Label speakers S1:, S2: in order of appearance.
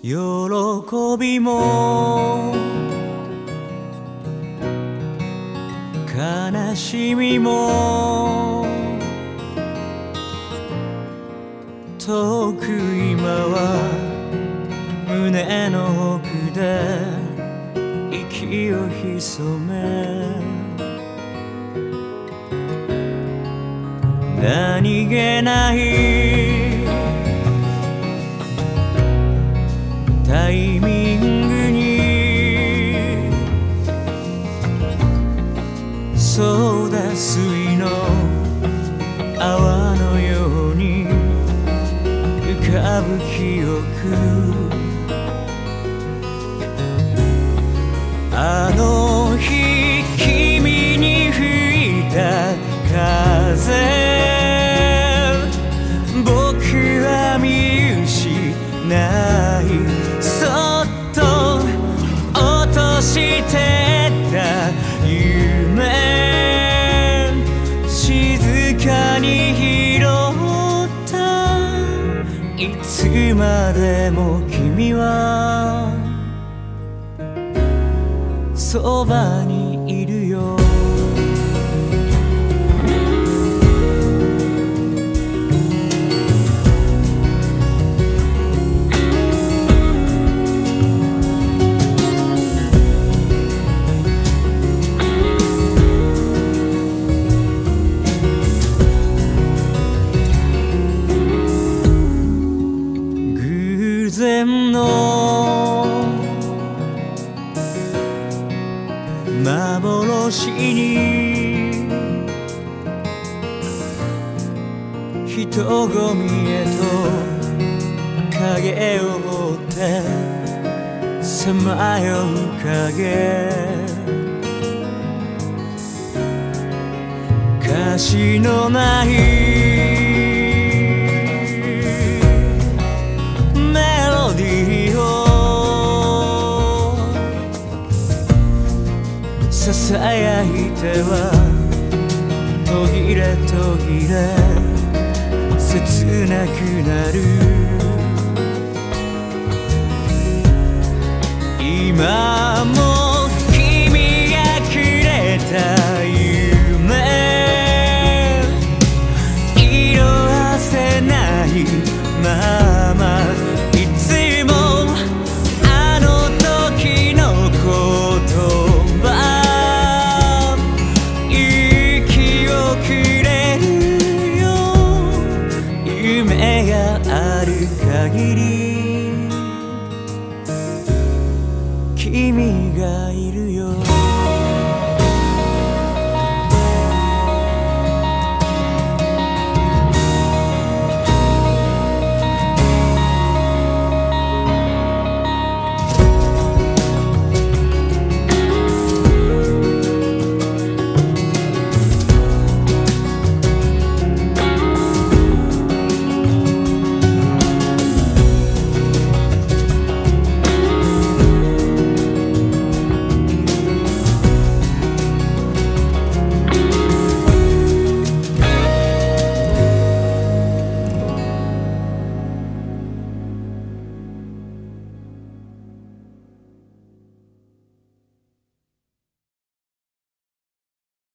S1: 喜びも悲しみも遠く今は胸の奥で息を潜め何気ないソーダ水の泡のように浮かぶ記憶。あの日いつまでも君はそばに然の幻に。人混みへと。影を追って。さまよう影。歌詞のないさやいては途切れ途切れ切なくなる。君がいるよ